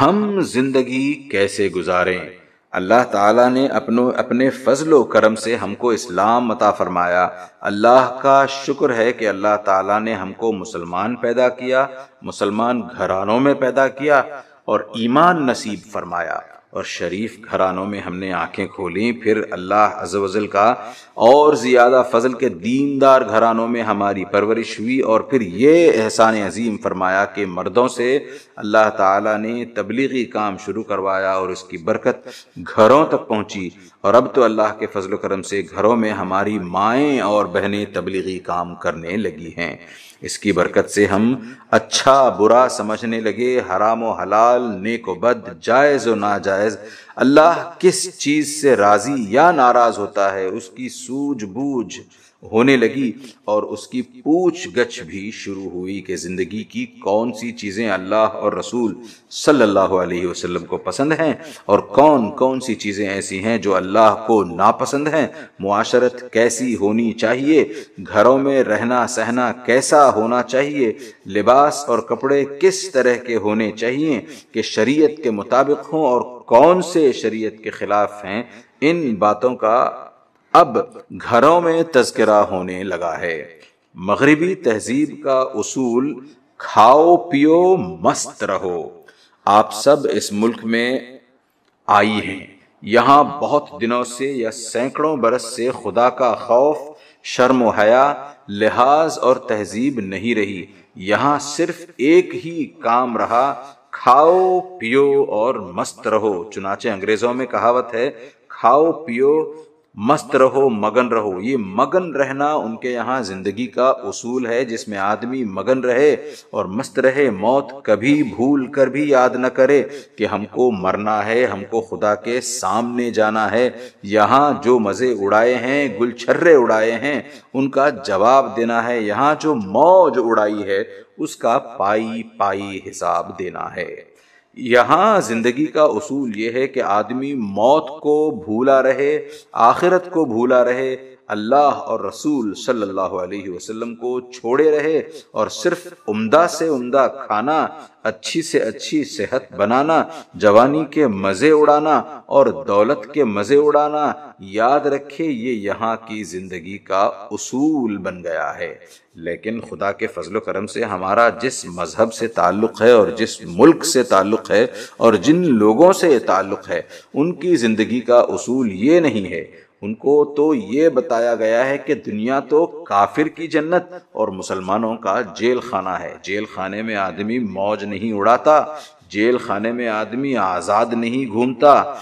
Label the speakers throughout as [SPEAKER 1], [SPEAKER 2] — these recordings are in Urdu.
[SPEAKER 1] ہم زندگی کیسے گزاریں؟ اللہ تعالیٰ نے اپنو اپنے فضل و کرم سے ہم کو اسلام عطا فرمایا۔ اللہ کا شکر ہے کہ اللہ تعالیٰ نے ہم کو مسلمان پیدا کیا، مسلمان گھرانوں میں پیدا کیا اور ایمان نصیب فرمایا۔ اور شریف گھرانوں میں ہم نے آنکھیں کھولیں پھر اللہ عز و جل کا اور زیادہ فضل کے دیندار گھرانوں میں ہماری پرورش ہوئی اور پھر یہ احسان عظیم فرمایا کہ مردوں سے اللہ تعالیٰ نے تبلیغی کام شروع کروایا اور اس کی برکت گھروں تک پہنچی۔ اور اب تو اللہ کے فضل و کرم سے گھروں میں ہماری مائیں اور بہنیں تبلیغی کام کرنے لگی ہیں۔ اس کی برکت سے ہم اچھا برا سمجھنے لگے، حرام و حلال، نیک و بد، جائز و ناجائز۔ اللہ کس چیز سے راضی یا ناراض ہوتا ہے؟ اس کی سوجھ بوجھ۔ ہونے لگی اور اس کی پوچھ گچھ بھی شروع ہوئی کہ زندگی کی کون سی چیزیں اللہ اور رسول صلی اللہ علیہ وسلم کو پسند ہیں اور کون کون سی چیزیں ایسی ہیں جو اللہ کو ناپسند ہیں؟ معاشرت کیسی ہونی چاہیے؟ گھروں میں رہنا سہنا کیسا ہونا چاہیے؟ لباس اور کپڑے کس طرح کے ہونے چاہیے کہ شریعت کے مطابق ہوں اور کون سے شریعت کے خلاف ہیں؟ ان باتوں کا اب گھروں میں تذکرہ ہونے لگا ہے۔ مغربی تہذیب کا اصول، کھاؤ پیو مست رہو۔ آپ سب اس ملک میں آئی ہیں۔ یہاں بہت دنوں سے یا سینکڑوں برس سے خدا کا خوف، شرم و حیا، لحاظ اور تہذیب نہیں رہی۔ یہاں صرف ایک ہی کام رہا، کھاؤ پیو اور مست رہو۔ چنانچہ انگریزوں میں کہاوت ہے، کھاؤ پیو مست رہو، مگن رہو۔ یہ مگن رہنا ان کے یہاں زندگی کا اصول ہے، جس میں آدمی مگن رہے اور مست رہے، موت کبھی بھول کر بھی یاد نہ کرے کہ ہم کو مرنا ہے، ہم کو خدا کے سامنے جانا ہے۔ یہاں جو مزے اڑائے ہیں گل چھرے اڑائے ہیں، ان کا جواب دینا ہے۔ یہاں جو موج اڑائی ہے، اس کا پائی پائی حساب دینا ہے۔ یہاں زندگی کا اصول یہ ہے کہ آدمی موت کو بھولا رہے، آخرت کو بھولا رہے اللہ اور رسول صلی اللہ علیہ وسلم کو چھوڑے رہے اور صرف عمدہ سے عمدہ کھانا، اچھی سے اچھی صحت بنانا، جوانی کے مزے اڑانا اور دولت کے مزے اڑانا، یاد رکھے یہ یہاں کی زندگی کا اصول بن گیا ہے۔ لیکن خدا کے فضل و کرم سے ہمارا جس مذہب سے تعلق ہے اور جس ملک سے تعلق ہے اور جن لوگوں سے تعلق ہے، ان کی زندگی کا اصول یہ نہیں ہے۔ ان کو تو یہ بتایا گیا ہے کہ دنیا تو کافر کی جنت اور مسلمانوں کا جیل خانہ ہے۔ جیل خانے میں آدمی موج نہیں اڑاتا، جیل خانے میں آدمی آزاد نہیں گھومتا۔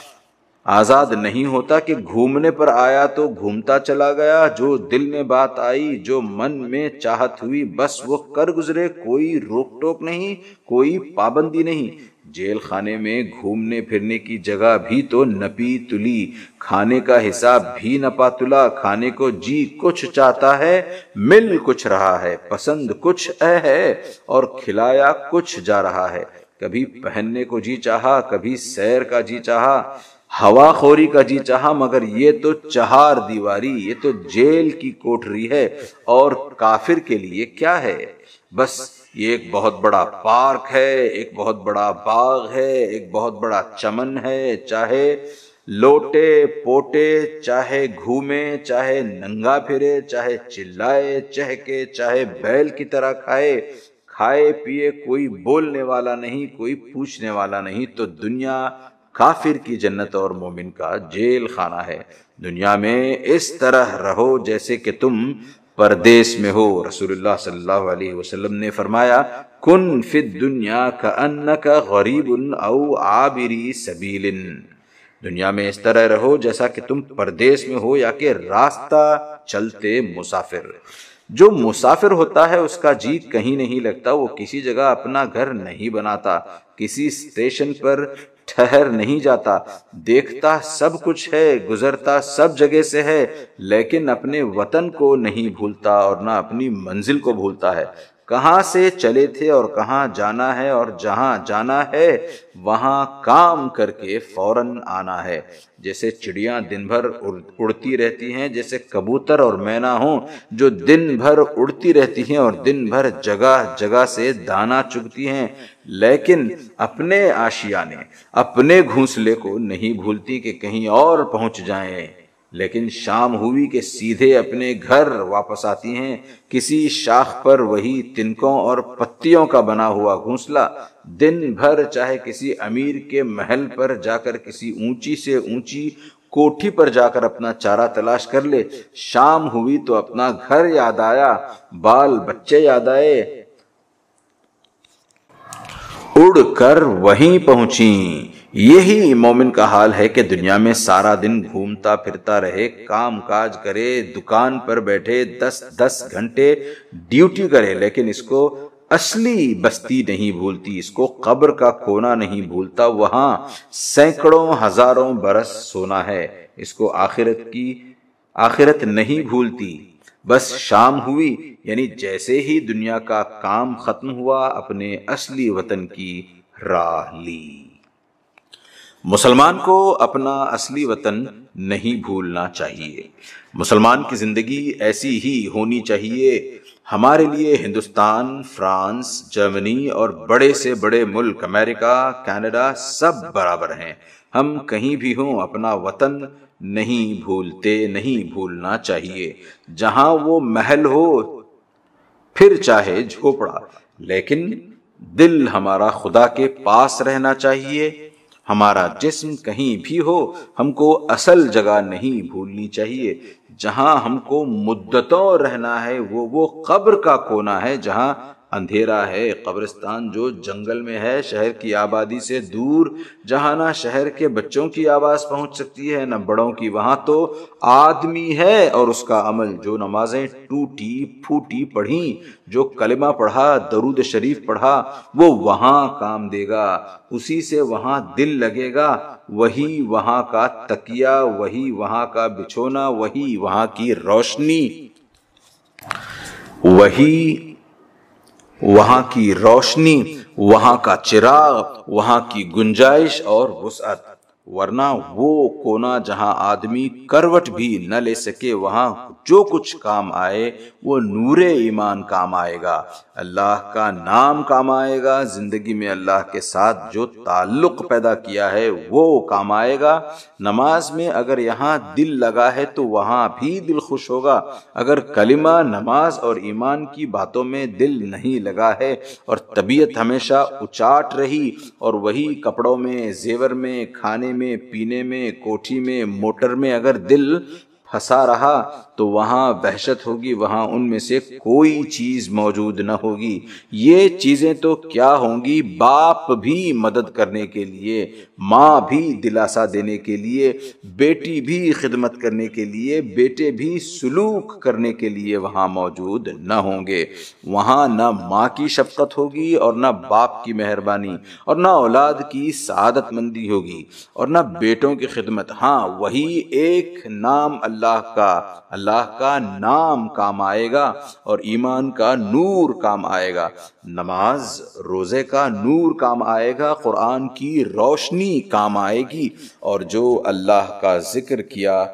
[SPEAKER 1] آزاد نہیں ہوتا کہ گھومنے پر آیا تو گھومتا چلا گیا، جو دل میں بات آئی، جو من میں چاہت ہوئی، بس وہ کر گزرے۔ کوئی روک ٹوک نہیں، کوئی پابندی نہیں۔ جیل خانے میں گھومنے پھرنے کی جگہ بھی تو نپی تلی، کھانے کا حساب بھی نپا تلا، کھانے کو جی کچھ چاہتا ہے، مل کچھ رہا ہے، پسند کچھ اے ہے اور کھلایا کچھ جا رہا ہے۔ کبھی پہننے کو جی چاہا، کبھی سیر کا جی چاہا، ہوا خوری کا جی چاہا، مگر یہ تو چہار دیواری، یہ تو جیل کی کوٹری ہے اور کافر کے لیے کیا ہے؟ بس یہ ایک بہت بڑا پارک ہے، ایک بہت بڑا باغ ہے، ایک بہت بڑا چمن ہے، چاہے لوٹے، پوٹے، چاہے گھومے، چاہے ننگا پھرے، چاہے چلائے، چہکے، چاہے بیل کی طرح کھائے کھائے پیے، کوئی بولنے والا نہیں، کوئی پوچھنے والا نہیں، تو دنیا کافر کی جنت اور مومن کا جیل خانہ ہے۔ دنیا میں اس طرح رہو جیسے کہ تم پردیس میں ہو، رسول اللہ صلی اللہ علیہ وسلم نے فرمایا، کن فی دنیا کا ان کا غریب او عابری سبیل دنیا میں اس طرح رہو جیسا کہ تم پردیس میں ہو یا کہ راستہ چلتے مسافر۔ جو مسافر ہوتا ہے، اس کا جی کہیں نہیں لگتا، وہ کسی جگہ اپنا گھر نہیں بناتا، کسی اسٹیشن پر ٹھہر نہیں جاتا۔ دیکھتا سب کچھ ہے، گزرتا سب جگہ سے ہے، لیکن اپنے وطن کو نہیں بھولتا اور نہ اپنی منزل کو بھولتا ہے۔ کہاں سے چلے تھے اور کہاں جانا ہے اور جہاں جانا ہے، وہاں کام کر کے فوراً آنا ہے۔ جیسے چڑیاں دن بھر اڑتی رہتی ہیں، جیسے کبوتر اور مینا ہوں جو دن بھر اڑتی رہتی ہیں اور دن بھر جگہ جگہ سے دانا چگتی ہیں۔ لیکن اپنے آشیانے اپنے گھونسلے کو نہیں بھولتی کہ کہیں اور پہنچ جائیں۔ لیکن شام ہوئی کہ سیدھے اپنے گھر واپس آتی ہیں۔ کسی شاخ پر وہی تنکوں اور پتیوں کا بنا ہوا گھونسلہ دن بھر چاہے کسی امیر کے محل پر جا کر کسی اونچی سے اونچی کوٹھی پر جا کر اپنا چارہ تلاش کر لے۔ شام ہوئی تو اپنا گھر یاد آیا، بال بچے یاد آئے۔ اڑ کر وہیں پہنچی یہی مومن کا حال ہے کہ دنیا میں سارا دن گھومتا پھرتا رہے، کام کاج کرے، دکان پر بیٹھے، دس دس گھنٹے ڈیوٹی کرے، لیکن اس کو اصلی بستی نہیں بھولتی، اس کو قبر کا کونا نہیں بھولتا۔ وہاں سینکڑوں، ہزاروں برس سونا ہے، اس کو آخرت کی، آخرت نہیں بھولتی۔ بس شام ہوئی یعنی جیسے ہی دنیا کا کام ختم ہوا، اپنے اصلی وطن کی راہ لی۔ مسلمان کو اپنا اصلی وطن نہیں بھولنا چاہیے۔ مسلمان کی زندگی ایسی ہی ہونی چاہیے۔ ہمارے لیے ہندوستان، فرانس، جرمنی اور بڑے سے بڑے ملک، امریکہ، کینیڈا سب برابر ہیں۔ ہم کہیں بھی ہوں، اپنا وطن نہیں بھولتے، نہیں بھولنا چاہیے۔ جہاں وہ محل ہو، پھر چاہے جھوپڑا۔ لیکن دل ہمارا خدا کے پاس رہنا چاہیے۔ ہمارا جسم کہیں بھی ہو، ہم کو اصل جگہ نہیں بھولنی چاہیے۔ جہاں ہم کو مدتوں رہنا ہے، وہ وہ قبر کا کونا ہے جہاں اندھیرا ہے، قبرستان جو جنگل میں ہے، شہر کی آبادی سے دور، جہاں نہ شہر کے بچوں کی آواز پہنچ سکتی ہے، نہ بڑوں کی، وہاں تو آدمی ہے اور اس کا عمل جو نمازیں ٹوٹی، پھوٹی پڑھی، جو کلمہ پڑھا، درود شریف پڑھا، وہ وہاں کام دے گا، اسی سے وہاں دل لگے گا، وہی وہاں کا تکیا وہی وہاں کا بچھونا، وہی وہاں کی روشنی، وہی وہاں کی روشنی، وہاں کا چراغ، وہاں کی گنجائش اور وسعت۔ ورنہ وہ کونا جہاں آدمی کروٹ بھی نہ لے سکے، وہاں جو کچھ کام آئے، وہ نور ایمان کام آئے گا۔ اللہ کا نام کام آئے گا، زندگی میں اللہ کے ساتھ جو تعلق پیدا کیا ہے وہ کام آئے گا۔ نماز میں اگر یہاں دل لگا ہے تو وہاں بھی دل خوش ہوگا۔ اگر کلمہ نماز اور ایمان کی باتوں میں دل نہیں لگا ہے اور طبیعت ہمیشہ اچاٹ رہی اور وہی کپڑوں میں، زیور میں، کھانے میں، پینے میں، کوٹھی میں، موٹر میں اگر دل پھنسا رہا تو وہاں وحشت ہوگی، وہاں ان میں سے کوئی چیز موجود نہ ہوگی۔ یہ چیزیں تو کیا ہوں گی؟ باپ بھی مدد کرنے کے لیے، ماں بھی دلاسا دینے کے لیے، بیٹی بھی خدمت کرنے کے لیے، بیٹے بھی سلوک کرنے کے لیے وہاں موجود نہ ہوں گے۔ وہاں نہ ماں کی شفقت ہوگی اور نہ باپ کی مہربانی اور نہ اولاد کی سعادت مندی ہوگی اور نہ بیٹوں کی خدمت۔ ہاں وہی ایک نام اللہ اللہ کا اللہ کا نام کام آئے گا اور ایمان کا نور کام آئے گا۔ نماز روزے کا نور کام آئے گا، قرآن کی روشنی کام آئے گی اور جو اللہ کا ذکر کیا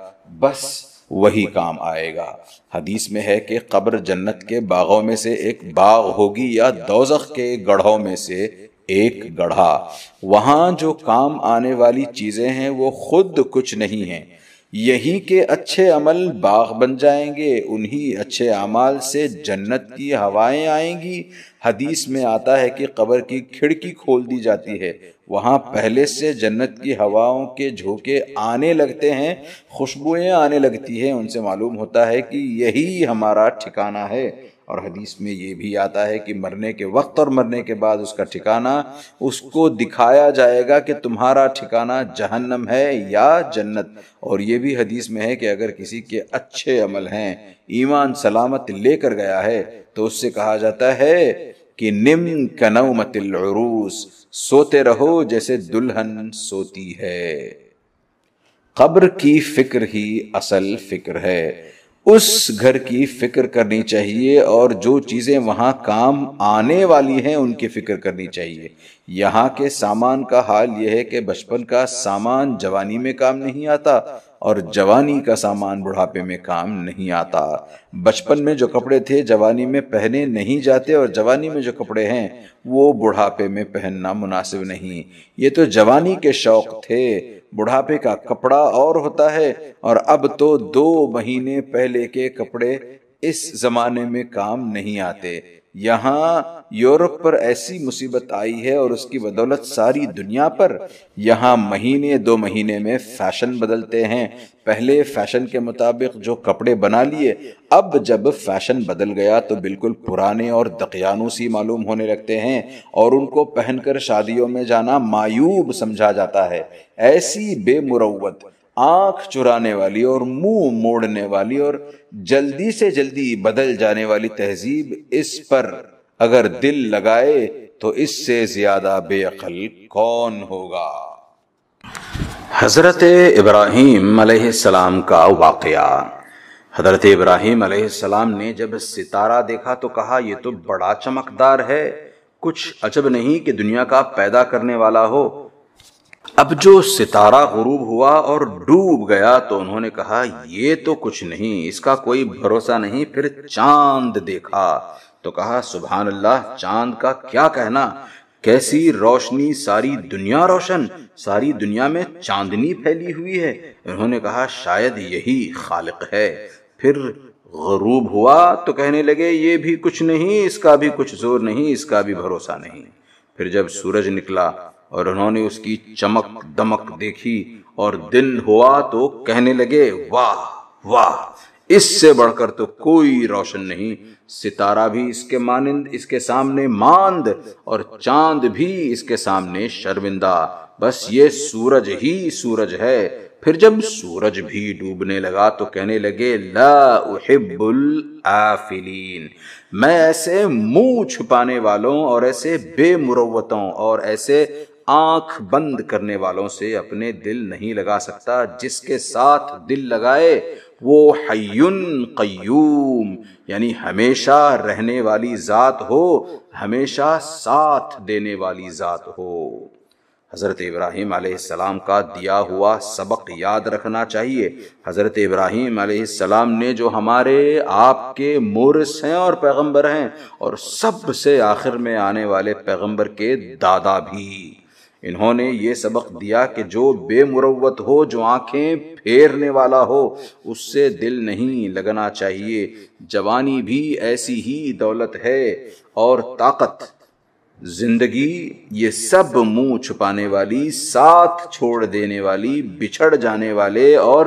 [SPEAKER 1] بس وہی کام آئے گا۔ حدیث میں ہے کہ قبر جنت کے باغوں میں سے ایک باغ ہوگی یا دوزخ کے گڑھوں میں سے ایک گڑھا۔ وہاں جو کام آنے والی چیزیں ہیں وہ خود کچھ نہیں ہیں۔ یہی کے اچھے عمل باغ بن جائیں گے، انہی اچھے اعمال سے جنت کی ہوائیں آئیں گی۔ حدیث میں آتا ہے کہ قبر کی کھڑکی کھول دی جاتی ہے، وہاں پہلے سے جنت کی ہواؤں کے جھوکے آنے لگتے ہیں، خوشبوئیں آنے لگتی ہیں۔ ان سے معلوم ہوتا ہے کہ یہی ہمارا ٹھکانہ ہے۔ اور حدیث میں یہ بھی آتا ہے کہ مرنے کے وقت اور مرنے کے بعد اس کا ٹھکانہ اس کو دکھایا جائے گا کہ تمہارا ٹھکانہ جہنم ہے یا جنت۔ اور یہ بھی حدیث میں ہے کہ اگر کسی کے اچھے عمل ہیں، ایمان، سلامت لے کر گیا ہے، تو اس سے کہا جاتا ہے کہ نم کنومت العروس، سوتے رہو جیسے دلہن سوتی ہے۔ قبر کی فکر ہی اصل فکر ہے۔ اس گھر کی فکر کرنی چاہیے اور جو چیزیں وہاں کام آنے والی ہیں ان کی فکر کرنی چاہیے۔ یہاں کے سامان کا حال یہ ہے کہ بچپن کا سامان جوانی میں کام نہیں آتا۔ اور جوانی کا سامان بڑھاپے میں کام نہیں آتا۔ بچپن میں جو کپڑے تھے، جوانی میں پہنے نہیں جاتے اور جوانی میں جو کپڑے ہیں، وہ بڑھاپے میں پہننا مناسب نہیں۔ یہ تو جوانی کے شوق تھے۔ بڑھاپے کا کپڑا اور ہوتا ہے اور اب تو دو مہینے پہلے کے کپڑے اس زمانے میں کام نہیں آتے۔ یہاں یورپ پر ایسی مصیبت آئی ہے اور اس کی بدولت ساری دنیا پر۔ یہاں مہینے دو مہینے میں فیشن بدلتے ہیں۔ پہلے فیشن کے مطابق جو کپڑے بنا لیے، اب جب فیشن بدل گیا تو بالکل پرانے اور دقیانو سی معلوم ہونے لگتے ہیں اور ان کو پہن کر شادیوں میں جانا مایوب سمجھا جاتا ہے۔ ایسی بے مروت آنکھ چرانے والی اور منہ موڑنے والی اور جلدی سے جلدی بدل جانے والی تہذیب اس پر اگر دل لگائے تو اس سے زیادہ بے عقل کون ہوگا؟ حضرت ابراہیم علیہ السلام کا واقعہ۔ حضرت ابراہیم علیہ السلام نے جب ستارہ دیکھا تو کہا، یہ تو بڑا چمکدار ہے۔ کچھ عجب نہیں کہ دنیا کا پیدا کرنے والا ہو۔ اب جو ستارہ غروب ہوا اور ڈوب گیا تو انہوں نے کہا، یہ تو کچھ نہیں، اس کا کوئی بھروسہ نہیں۔ پھر چاند دیکھا تو کہا، سبحان اللہ، چاند کا کیا کہنا؟ کیسی روشنی، ساری دنیا روشن، ساری دنیا میں چاندنی پھیلی ہوئی ہے۔ انہوں نے کہا، شاید یہی خالق ہے۔ پھر غروب ہوا تو کہنے لگے، یہ بھی کچھ نہیں، اس کا بھی کچھ زور نہیں، اس کا بھی بھروسہ نہیں۔ پھر جب سورج نکلا اور انہوں نے اس کی چمک دمک دیکھی اور دن ہوا تو کہنے لگے، واہ واہ، اس سے بڑھ کر تو کوئی روشن نہیں، ستارہ بھی اس کے مانند اس کے سامنے ماند اور چاند بھی اس کے سامنے شرمندہ، بس یہ سورج ہی سورج ہے، پھر جب سورج بھی ڈوبنے لگا تو کہنے لگے، لا احب الافلین میں ایسے منہ چھپانے والوں اور ایسے بے مروتوں اور ایسے آنکھ بند کرنے والوں سے اپنے دل نہیں لگا سکتا، جس کے ساتھ دل لگائے وہ حیون قیوم یعنی ہمیشہ رہنے والی ذات ہو، ہمیشہ ساتھ دینے والی ذات ہو۔ حضرت ابراہیم علیہ السلام کا دیا ہوا سبق یاد رکھنا چاہیے۔ حضرت ابراہیم علیہ السلام نے جو ہمارے آپ کے مورس ہیں اور پیغمبر ہیں، اور سب سے آخر میں آنے والے پیغمبر کے دادا بھی۔ انہوں نے یہ سبق دیا کہ جو بے مروت ہو، جو آنکھیں پھیرنے والا ہو، اس سے دل نہیں لگنا چاہیے۔ جوانی بھی ایسی ہی دولت ہے اور طاقت۔ زندگی یہ سب منہ چھپانے والی، ساتھ چھوڑ دینے والی، بچھڑ جانے والے اور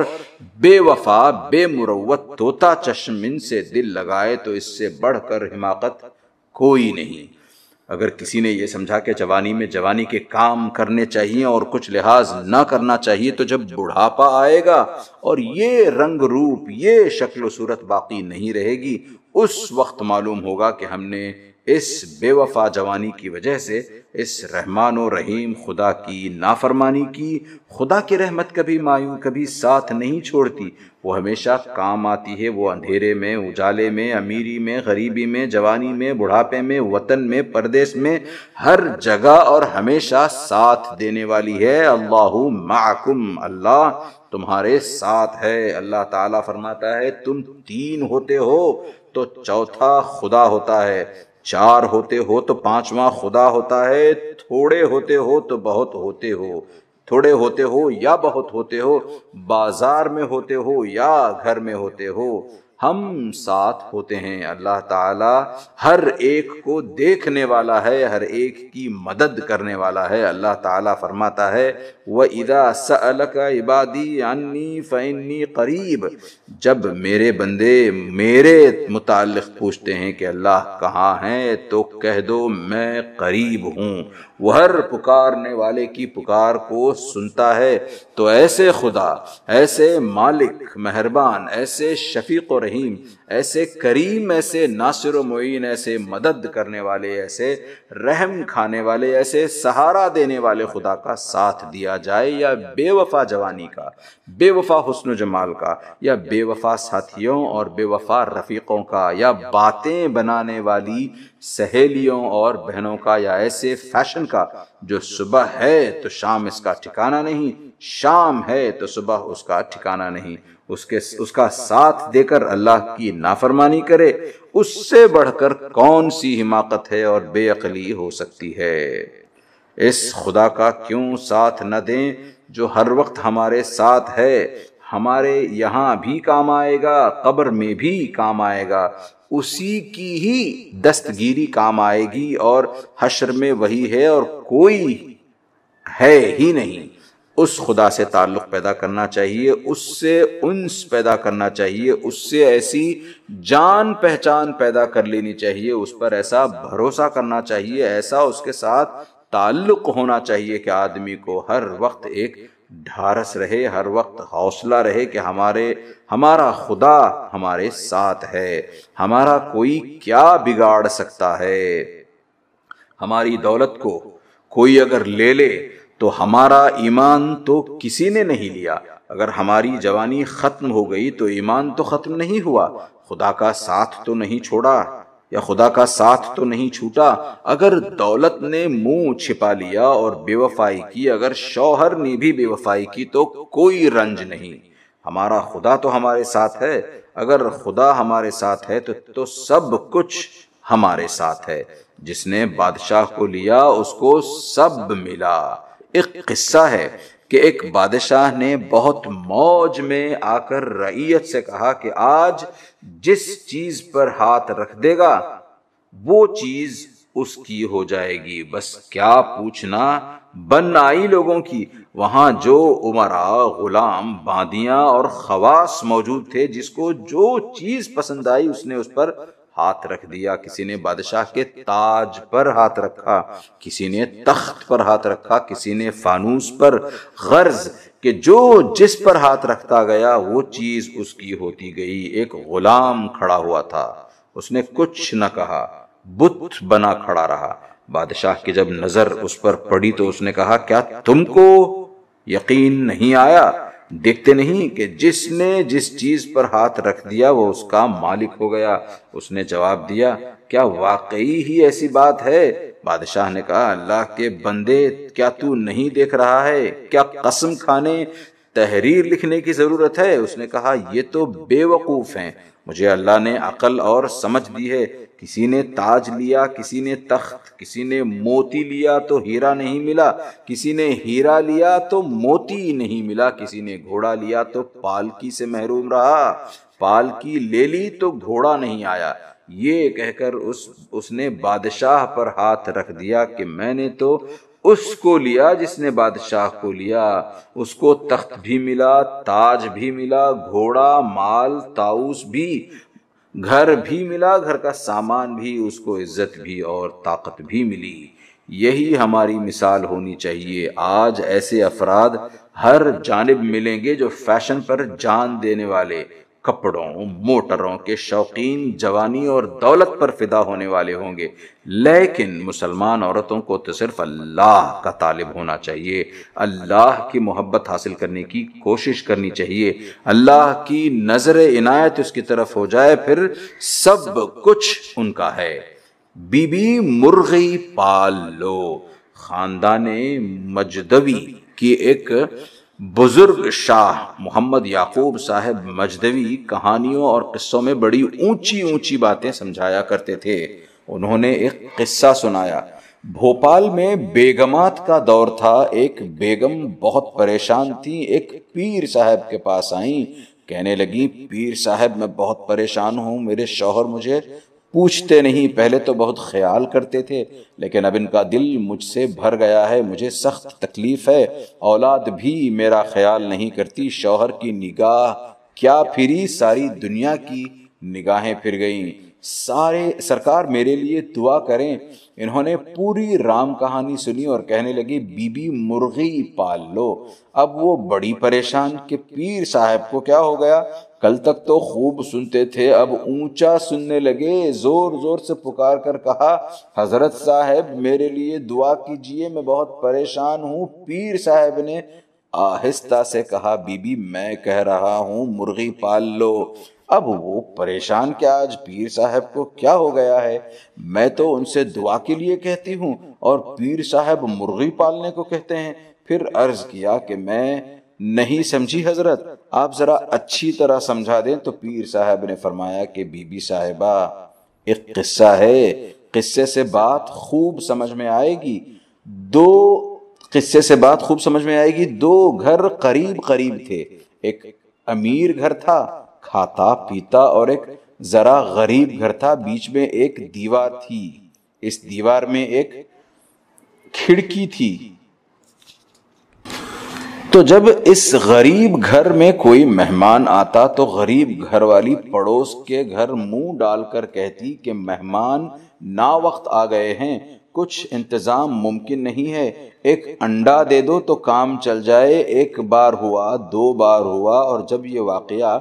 [SPEAKER 1] بے وفا، بے مروت توتا چشم ان سے دل لگائے تو اس سے بڑھ کر حماقت کوئی نہیں۔ اگر کسی نے یہ سمجھا کہ جوانی میں جوانی کے کام کرنے چاہیے اور کچھ لحاظ نہ کرنا چاہیے تو جب بڑھاپا آئے گا اور یہ رنگ روپ، یہ شکل و صورت باقی نہیں رہے گی، اس وقت معلوم ہوگا کہ ہم نے اس بے وفا جوانی کی وجہ سے اس رحمان و رحیم خدا کی نافرمانی کی، خدا کی رحمت کبھی مایو کبھی ساتھ نہیں چھوڑتی۔ وہ ہمیشہ کام آتی ہے، وہ اندھیرے میں، اجالے میں، امیری میں، غریبی میں، جوانی میں، بڑھاپے میں، وطن میں، پردیس میں، ہر جگہ اور ہمیشہ ساتھ دینے والی ہے۔ اللہ معکم، اللہ تمہارے ساتھ ہے۔ اللہ تعالیٰ فرماتا ہے، تم تین ہوتے ہو تو چوتھا خدا ہوتا ہے۔ چار ہوتے ہو تو پانچواں خدا ہوتا ہے، تھوڑے ہوتے ہو تو بہت ہوتے ہو، تھوڑے ہوتے ہو یا بہت ہوتے ہو، بازار میں ہوتے ہو یا گھر میں ہوتے ہو، ہم ساتھ ہوتے ہیں۔ اللہ تعالی ہر ایک کو دیکھنے والا ہے، ہر ایک کی مدد کرنے والا ہے۔ اللہ تعالیٰ فرماتا ہے وہ ادا کا عبادی عنی فنی قریب جب میرے بندے میرے متعلق پوچھتے ہیں کہ اللہ کہاں ہیں تو کہہ دو میں قریب ہوں۔ وہ ہر پکارنے والے کی پکار کو سنتا ہے۔ تو ایسے خدا، ایسے مالک، مہربان، ایسے شفیق و رحیم ایسے کریم، ایسے ناصر و معین، ایسے مدد کرنے والے، ایسے رحم کھانے والے، ایسے سہارا دینے والے خدا کا ساتھ دیا جائے، یا بے وفا جوانی کا، بے وفا حسن و جمال کا، یا بے وفا ساتھیوں اور بے وفا رفیقوں کا، یا باتیں بنانے والی سہیلیوں اور بہنوں کا، یا ایسے فیشن کا جو صبح ہے تو شام اس کا ٹھکانہ نہیں، شام ہے تو صبح اس کا ٹھکانہ نہیں۔ اس کے اس کا ساتھ دے کر اللہ کی نافرمانی کرے، اس سے بڑھ کر کون سی حماقت ہے اور بے عقلی ہو سکتی ہے؟ اس خدا کا کیوں ساتھ نہ دیں جو ہر وقت ہمارے ساتھ ہے؟ ہمارے یہاں بھی کام آئے گا، قبر میں بھی کام آئے گا، اسی کی ہی دستگیری کام آئے گی اور حشر میں وہی ہے اور کوئی ہے ہی نہیں۔ اس خدا سے تعلق پیدا کرنا چاہیے، اس سے انس پیدا کرنا چاہیے، اس سے ایسی جان پہچان پیدا کر لینی چاہیے، اس پر ایسا بھروسہ کرنا چاہیے، ایسا اس کے ساتھ تعلق ہونا چاہیے کہ آدمی کو ہر وقت ایک ڈھارس رہے، ہر وقت حوصلہ رہے کہ ہمارے، ہمارا خدا ہمارے ساتھ ہے، ہمارا کوئی کیا بگاڑ سکتا ہے؟ ہماری دولت کو کوئی اگر لے لے تو ہمارا ایمان تو کسی نے نہیں لیا۔ اگر ہماری جوانی ختم ہو گئی تو ایمان تو ختم نہیں ہوا۔ خدا کا ساتھ تو نہیں چھوڑا یا خدا کا ساتھ تو نہیں چھوٹا۔ اگر دولت نے منہ چھپا لیا اور بے وفائی کی، اگر شوہر نے بھی بے وفائی کی تو کوئی رنج نہیں۔ ہمارا خدا تو ہمارے ساتھ ہے۔ اگر خدا ہمارے ساتھ ہے تو تو سب کچھ ہمارے ساتھ ہے۔ جس نے بادشاہ کو لیا، اس کو سب ملا۔ ایک قصہ ہے کہ ایک بادشاہ نے بہت موج میں آ کر رعیت سے کہا کہ آج جس چیز پر ہاتھ رکھ دے گا، وہ چیز اس کی ہو جائے گی۔ بس کیا پوچھنا؟ بن آئی لوگوں کی۔ وہاں جو عمرا، غلام باندیاں اور خواص موجود تھے، جس کو جو چیز پسند آئی، اس نے اس پر ہاتھ رکھ دیا، کسی نے بادشاہ کے تاج پر ہاتھ رکھا، کسی نے تخت پر ہاتھ رکھا، کسی نے فانوس پر غرض کہ جو جس پر ہاتھ رکھتا گیا، وہ چیز اس کی ہوتی گئی۔ ایک غلام کھڑا ہوا تھا۔ اس نے کچھ نہ کہا، بت بنا کھڑا رہا۔ بادشاہ کی جب نظر اس پر پڑی تو اس نے کہا، کیا تم کو یقین نہیں آیا؟ دیکھتے نہیں کہ جس نے جس چیز پر ہاتھ رکھ دیا وہ اس کا مالک ہو گیا۔ اس نے جواب دیا، کیا واقعی ہی ایسی بات ہے؟ بادشاہ نے کہا، اللہ کے بندے، کیا تو نہیں دیکھ رہا ہے؟ کیا قسم کھانے، تحریر لکھنے کی ضرورت ہے؟ اس نے کہا، یہ تو بے وقوف ہیں۔ مجھے اللہ نے عقل اور سمجھ دی ہے۔ کسی نے تاج لیا، کسی نے تخت، کسی نے موتی لیا تو ہیرا نہیں ملا، کسی نے ہیرا لیا تو موتی نہیں ملا، کسی نے گھوڑا لیا تو پالکی سے محروم رہا، پالکی لے لی تو گھوڑا نہیں آیا۔ یہ کہہ کر اس اس نے بادشاہ پر ہاتھ رکھ دیا کہ میں نے تو اس کو لیا جس نے بادشاہ کو لیا۔ اس کو تخت بھی ملا، تاج بھی ملا، گھوڑا، مال تاؤس بھی۔ گھر بھی ملا، گھر کا سامان بھی، اس کو عزت بھی اور طاقت بھی ملی۔ یہی ہماری مثال ہونی چاہیے۔ آج ایسے افراد ہر جانب ملیں گے جو فیشن پر جان دینے والے۔ کپڑوں، موٹروں کے شوقین جوانی اور دولت پر فدا ہونے والے ہوں گے۔ لیکن مسلمان عورتوں کو تو صرف اللہ کا طالب ہونا چاہیے۔ اللہ کی محبت حاصل کرنے کی کوشش کرنی چاہیے۔ اللہ کی نظر عنایت اس کی طرف ہو جائے، پھر سب کچھ ان کا ہے۔ بی بی مرغی پال لو۔ خاندان مجدوی کی ایک بزرگ شاہ محمد یعقوب صاحب مجدوی کہانیوں اور قصوں میں بڑی اونچی اونچی باتیں سمجھایا کرتے تھے۔ انہوں نے ایک قصہ سنایا۔ بھوپال میں بیگمات کا دور تھا۔ ایک بیگم بہت پریشان تھی۔ ایک پیر صاحب کے پاس آئیں۔ کہنے لگی پیر صاحب، میں بہت پریشان ہوں۔ میرے شوہر مجھے پوچھتے نہیں، پہلے تو بہت خیال کرتے تھے، لیکن اب ان کا دل مجھ سے بھر گیا ہے، مجھے سخت تکلیف ہے۔ اولاد بھی میرا خیال نہیں کرتی، شوہر کی نگاہ، کیا پھری ساری دنیا کی نگاہیں پھر گئیں۔ سارے، سرکار میرے لیے دعا کریں۔ انہوں نے پوری رام کہانی سنی اور کہنے لگی، بی بی مرغی پال لو۔ اب وہ بڑی پریشان کہ پیر صاحب کو کیا ہو گیا؟ کل تک تو خوب سنتے تھے۔ اب اونچا سننے لگے۔ زور زور سے پکار کر کہا، حضرت صاحب، میرے لیے دعا کیجیے، میں بہت پریشان ہوں۔ پیر صاحب نے آہستہ سے کہا، بی بی، میں کہہ رہا ہوں، مرغی پال لو۔ اب وہ پریشان کیا آج پیر صاحب کو کیا ہو گیا ہے؟ میں تو ان سے دعا کے لیے کہتی ہوں اور پیر صاحب مرغی پالنے کو کہتے ہیں۔ پھر عرض کیا کہ میں نہیں سمجھی حضرت؟ آپ ذرا اچھی طرح سمجھا دیں تو پیر صاحب نے فرمایا کہ بی بی صاحبہ، ایک قصہ ہے، قصے سے بات خوب سمجھ میں آئے گی۔ دو قصے سے بات خوب سمجھ میں آئے گی۔ دو گھر قریب قریب تھے۔ ایک امیر گھر تھا، کھاتا پیتا، اور ایک ذرا غریب گھر تھا۔ بیچ میں ایک دیوار تھی۔ اس دیوار میں ایک کھڑکی تھی۔ تو جب اس غریب گھر میں کوئی مہمان آتا تو غریب گھر والی پڑوس کے گھر منہ ڈال کر کہتی کہ مہمان نا وقت آ گئے ہیں، کچھ انتظام ممکن نہیں ہے۔ ایک انڈا دے دو تو کام چل جائے۔ ایک بار ہوا، دو بار ہوا اور جب یہ واقعہ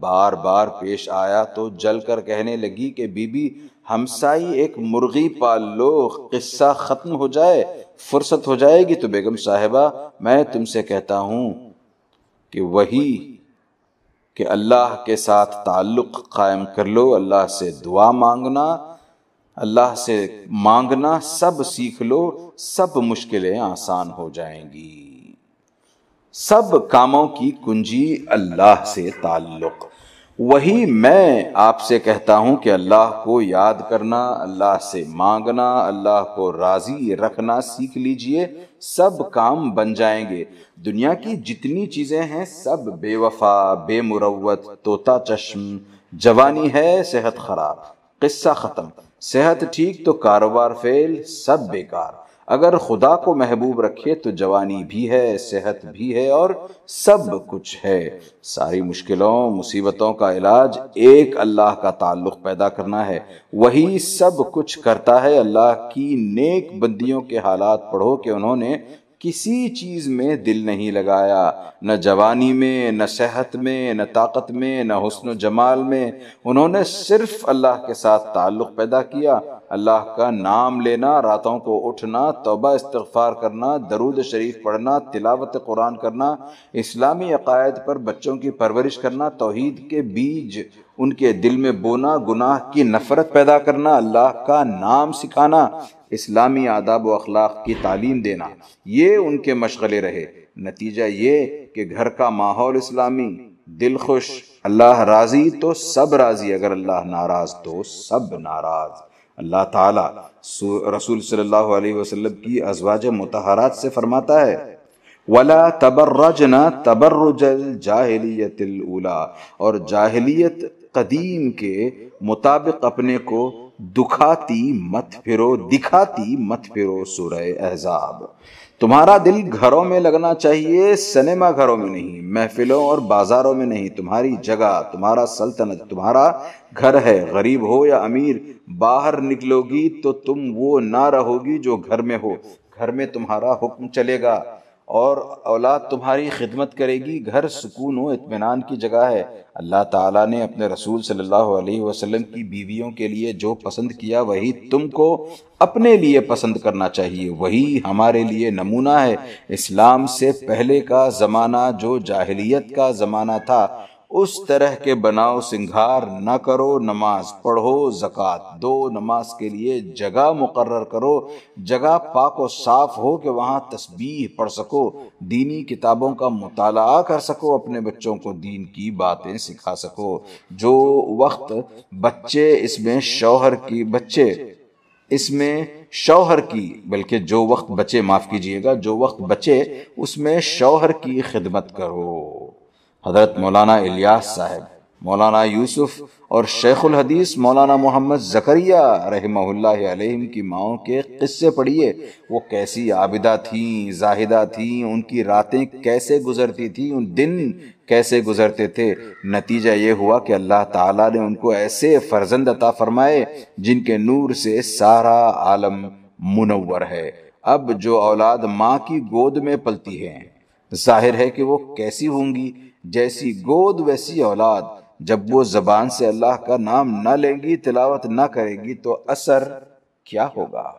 [SPEAKER 1] بار بار پیش آیا تو جل کر کہنے لگی کہ بی بی، ہمسائی ایک مرغی پال لو، قصہ ختم ہو جائے۔ فرصت ہو جائے گی تو بیگم صاحبہ، میں تم سے کہتا ہوں کہ وہی کہ اللہ کے ساتھ تعلق قائم کر لو، اللہ سے دعا مانگنا، اللہ سے مانگنا سب سیکھ لو، سب مشکلیں آسان ہو جائیں گی۔ سب کاموں کی کنجی اللہ سے تعلق۔ وہی میں آپ سے کہتا ہوں کہ اللہ کو یاد کرنا، اللہ سے مانگنا، اللہ کو راضی رکھنا سیکھ لیجیے، سب کام بن جائیں گے۔ دنیا کی جتنی چیزیں ہیں سب بے وفا، بے مروت توتا چشم، جوانی ہے، صحت خراب۔ قصہ ختم۔ صحت ٹھیک تو کاروبار فیل، سب بیکار اگر خدا کو محبوب رکھے تو جوانی بھی ہے، صحت بھی ہے اور سب کچھ ہے۔ ساری مشکلوں، مصیبتوں کا علاج ایک اللہ کا تعلق پیدا کرنا ہے۔ وہی سب کچھ کرتا ہے۔ اللہ کی نیک بندیوں کے حالات پڑھو کہ انہوں نے کسی چیز میں دل نہیں لگایا، نہ جوانی میں، نہ صحت میں، نہ طاقت میں، نہ حسن و جمال میں۔ انہوں نے صرف اللہ کے ساتھ تعلق پیدا کیا۔ اللہ کا نام لینا، راتوں کو اٹھنا، توبہ استغفار کرنا، درود شریف پڑھنا، تلاوت قرآن کرنا، اسلامی عقائد پر بچوں کی پرورش کرنا، توحید کے بیج ان کے دل میں بونا، گناہ کی نفرت پیدا کرنا، اللہ کا نام سکھانا۔ اسلامی آداب و اخلاق کی تعلیم دینا۔ یہ ان کے مشغلے رہے۔ نتیجہ یہ کہ گھر کا ماحول اسلامی، دل خوش، اللہ راضی تو سب راضی۔ اگر اللہ ناراض تو سب ناراض۔ اللہ تعالی رسول صلی اللہ علیہ وسلم کی ازواج متحرات سے فرماتا ہے، ولا تبرجنا تبرج الجاہلیت الاولا اور جاہلیت قدیم کے مطابق اپنے کو دکھاتی مت پھرو، دکھاتی مت پھرو سورہ احزاب۔ تمہارا دل گھروں میں لگنا چاہیے، سنیما گھروں میں نہیں، محفلوں اور بازاروں میں نہیں۔ تمہاری جگہ، تمہارا سلطنت، تمہارا گھر ہے۔ غریب ہو یا امیر، باہر نکلو گی تو تم وہ نہ رہو گی جو گھر میں ہو۔ گھر میں تمہارا حکم چلے گا۔ اور اولاد تمہاری خدمت کرے گی، گھر، سکون و اطمینان کی جگہ ہے۔ اللہ تعالیٰ نے اپنے رسول صلی اللہ علیہ وسلم کی بیویوں کے لیے جو پسند کیا، وہی تم کو اپنے لیے پسند کرنا چاہیے۔ وہی ہمارے لیے نمونہ ہے۔ اسلام سے پہلے کا زمانہ جو جاہلیت کا زمانہ تھا اس طرح کے بناؤ سنگھار نہ کرو، نماز پڑھو، زکوٰۃ دو، نماز کے لیے جگہ مقرر کرو، جگہ پاک و صاف ہو کہ وہاں تسبیح پڑھ سکو، دینی کتابوں کا مطالعہ کر سکو، اپنے بچوں کو دین کی باتیں سکھا سکو۔ جو وقت بچے اس میں شوہر کی، بچے اس میں شوہر کی، بلکہ جو وقت بچے، معاف کیجیے گا، جو وقت بچے اس میں شوہر کی خدمت کرو۔ حضرت مولانا الیاس صاحب، مولانا یوسف اور شیخ الحدیث مولانا محمد زکریہ رحمہ اللہ علیہ کی ماؤں کے قصے پڑھیے۔ وہ کیسی عابدہ تھیں، زاہدہ تھیں، ان کی راتیں کیسے گزرتی تھیں، ان دن کیسے گزرتے تھے۔ نتیجہ یہ ہوا کہ اللہ تعالیٰ نے ان کو ایسے فرزند عطا فرمائے جن کے نور سے سارا عالم منور ہے۔ اب جو اولاد ماں کی گود میں پلتی ہیں ظاہر ہے کہ وہ کیسی ہوں گی۔ جیسی گود ویسی اولاد۔ جب وہ زبان سے اللہ کا نام نہ لیں گی، تلاوت نہ کرے گی، تو اثر کیا ہوگا؟